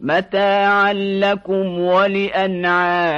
متاعا لكم ولأنعامكم.